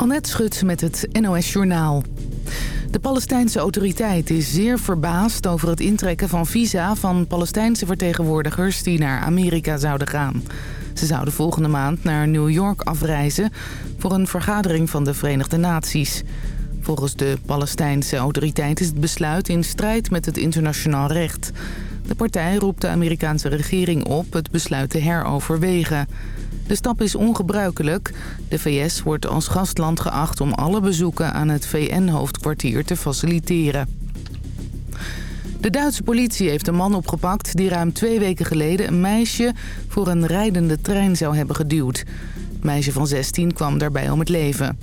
Annette Schut met het NOS Journaal. De Palestijnse autoriteit is zeer verbaasd over het intrekken van visa... van Palestijnse vertegenwoordigers die naar Amerika zouden gaan. Ze zouden volgende maand naar New York afreizen... voor een vergadering van de Verenigde Naties. Volgens de Palestijnse autoriteit is het besluit in strijd met het internationaal recht. De partij roept de Amerikaanse regering op het besluit te heroverwegen... De stap is ongebruikelijk. De VS wordt als gastland geacht om alle bezoeken aan het VN-hoofdkwartier te faciliteren. De Duitse politie heeft een man opgepakt die ruim twee weken geleden een meisje voor een rijdende trein zou hebben geduwd. Het meisje van 16 kwam daarbij om het leven.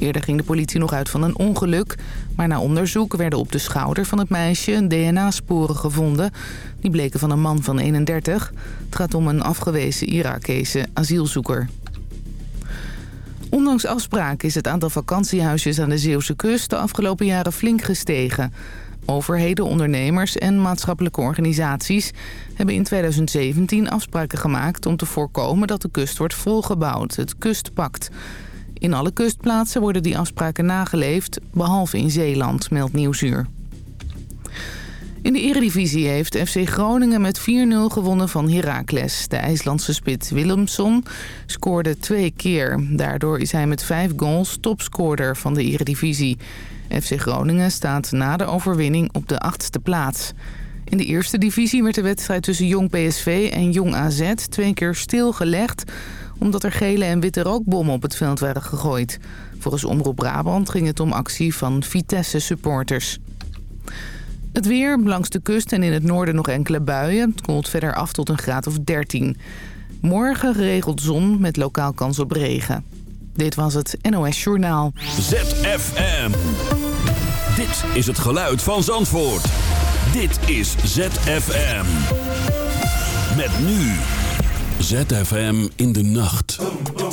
Eerder ging de politie nog uit van een ongeluk. Maar na onderzoek werden op de schouder van het meisje DNA-sporen gevonden. Die bleken van een man van 31. Het gaat om een afgewezen Irakese asielzoeker. Ondanks afspraken is het aantal vakantiehuisjes aan de Zeeuwse kust de afgelopen jaren flink gestegen. Overheden, ondernemers en maatschappelijke organisaties hebben in 2017 afspraken gemaakt om te voorkomen dat de kust wordt volgebouwd, het kustpact. In alle kustplaatsen worden die afspraken nageleefd, behalve in Zeeland, meldt Nieuwsuur. In de eredivisie heeft FC Groningen met 4-0 gewonnen van Heracles. De IJslandse spit Willemsson scoorde twee keer. Daardoor is hij met vijf goals topscorer van de eredivisie. FC Groningen staat na de overwinning op de achtste plaats. In de eerste divisie werd de wedstrijd tussen Jong PSV en Jong AZ twee keer stilgelegd omdat er gele en witte rookbommen op het veld werden gegooid. Volgens Omroep Brabant ging het om actie van Vitesse-supporters. Het weer, langs de kust en in het noorden nog enkele buien. Het koelt verder af tot een graad of 13. Morgen geregeld zon met lokaal kans op regen. Dit was het NOS Journaal. ZFM. Dit is het geluid van Zandvoort. Dit is ZFM. Met nu... ZFM in de nacht. Boom, boom,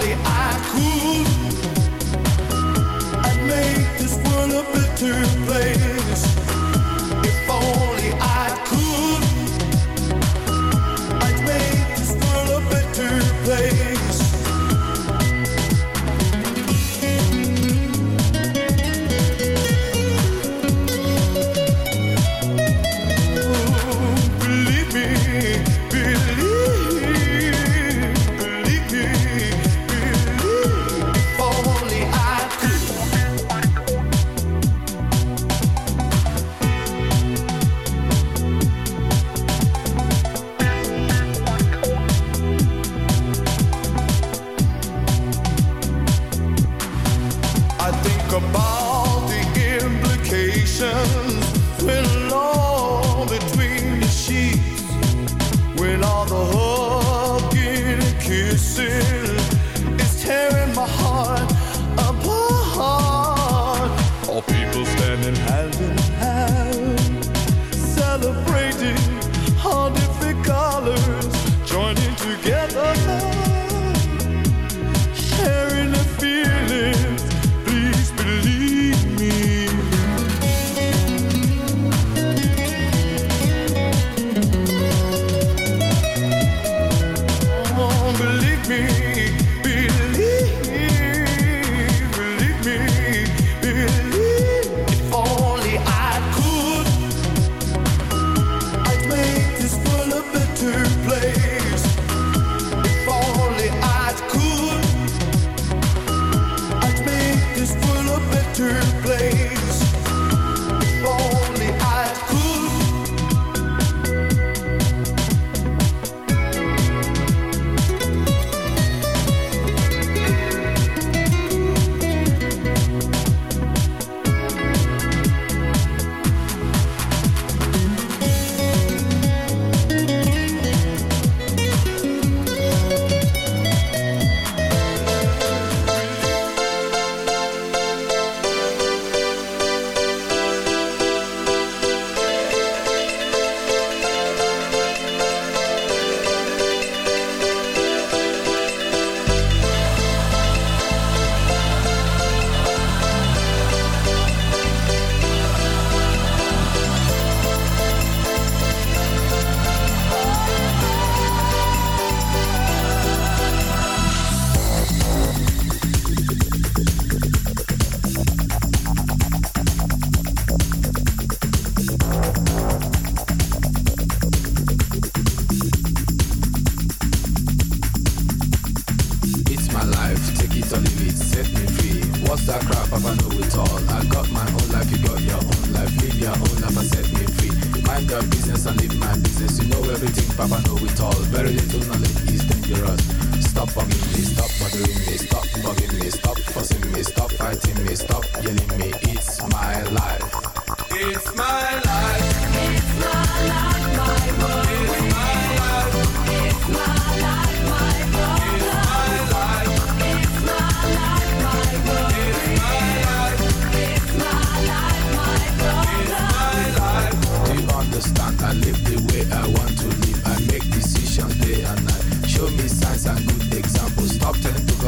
to place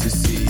to see.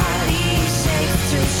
to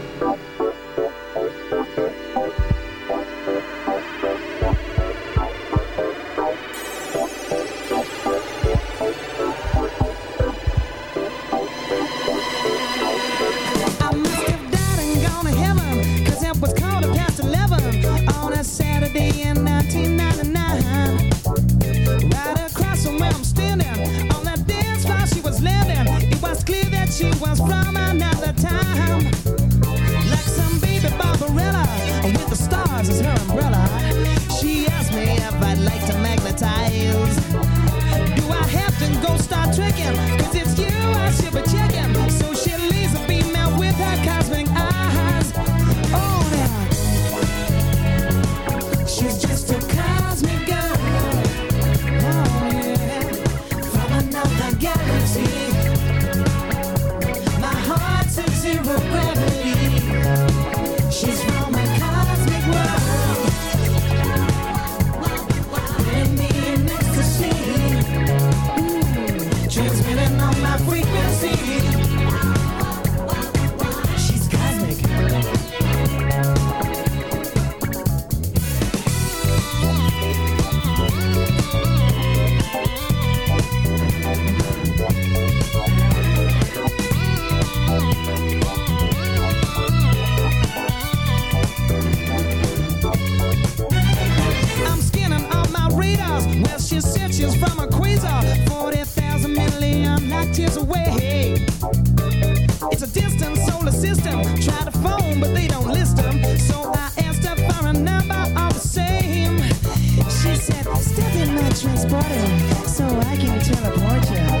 so I can teleport you.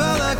felt like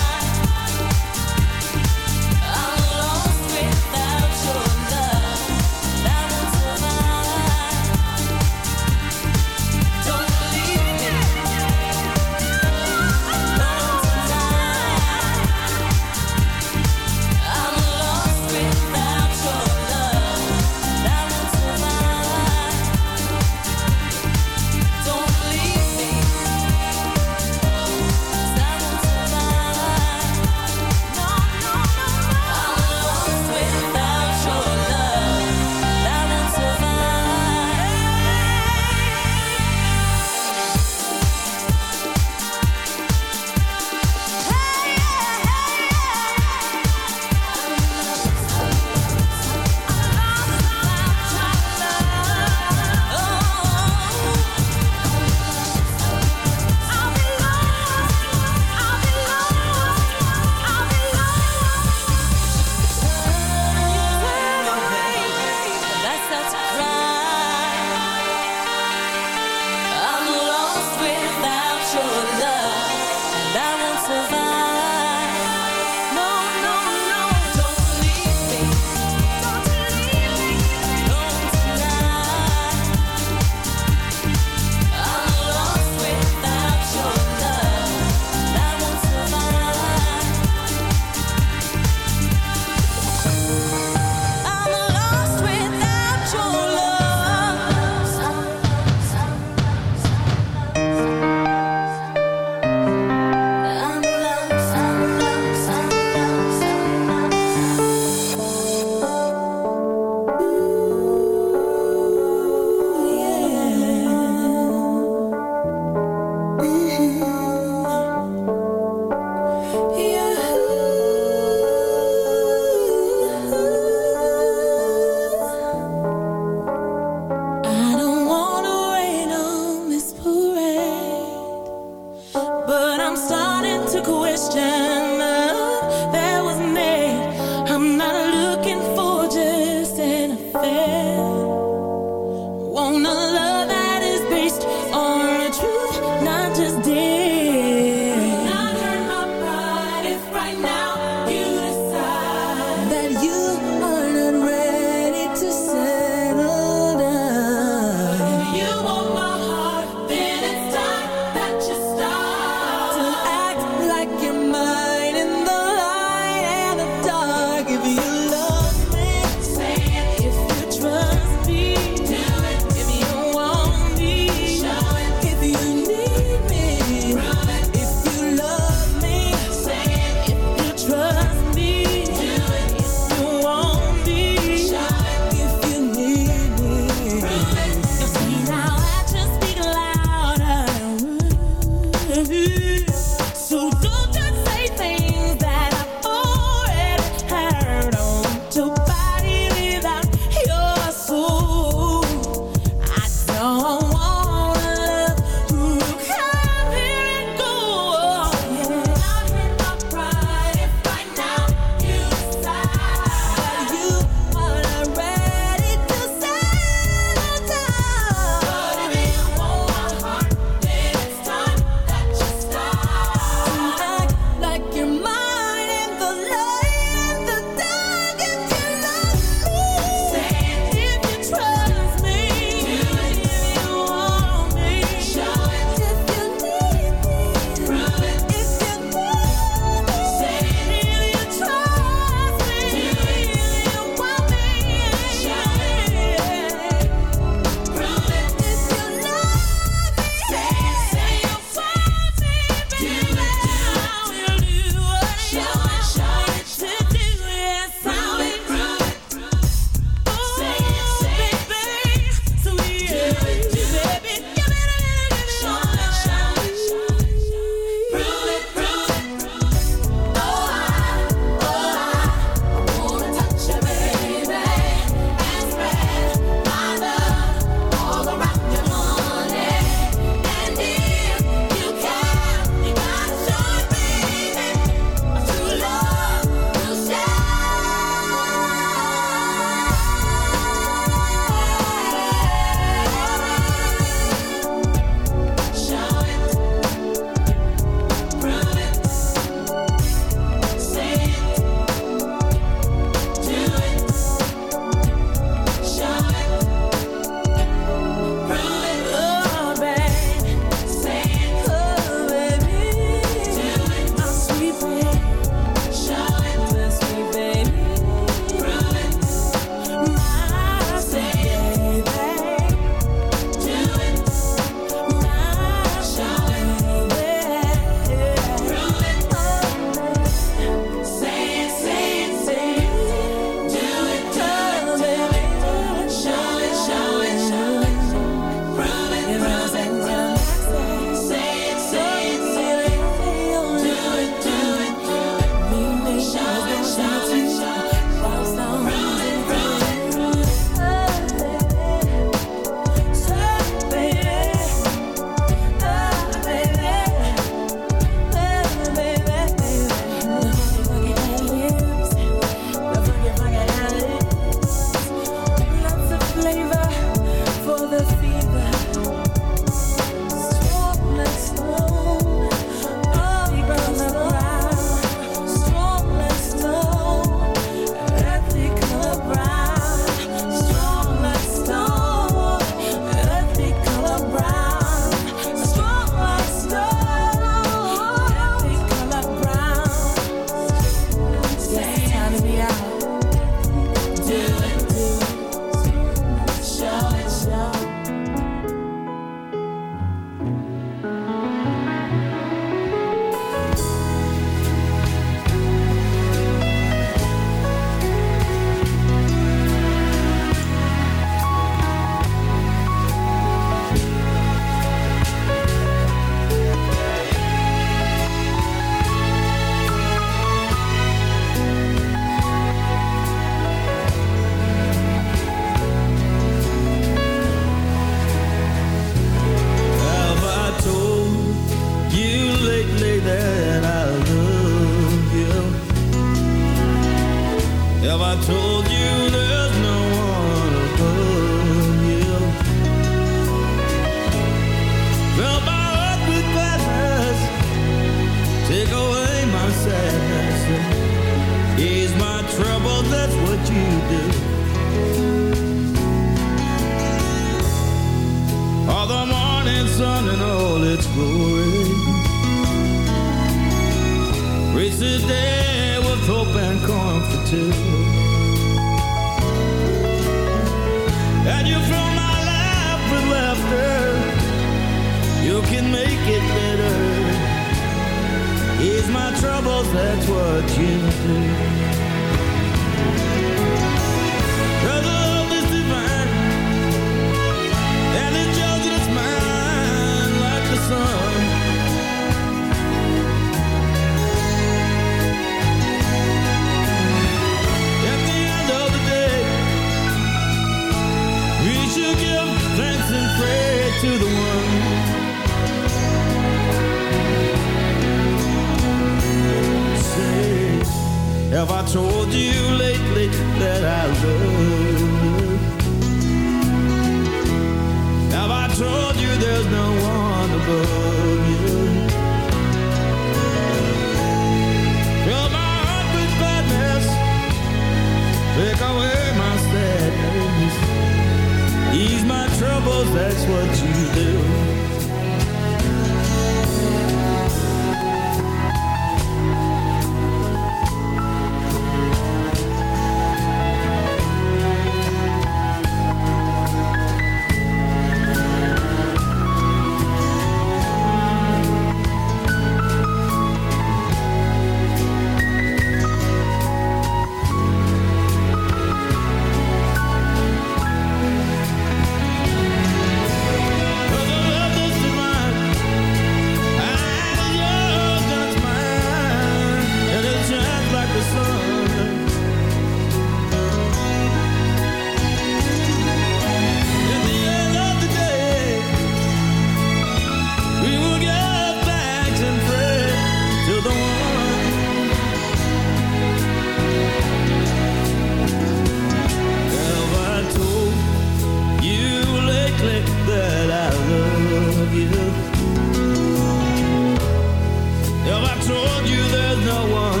no one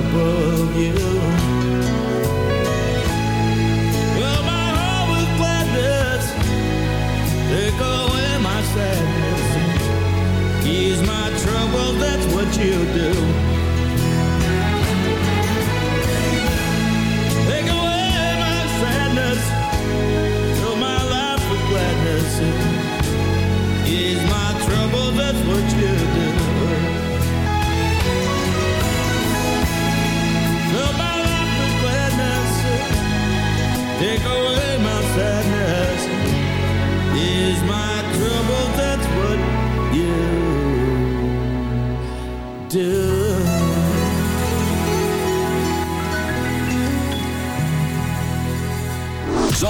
above you. Well, my heart with gladness, take away my sadness. Ease my troubles, that's what you do.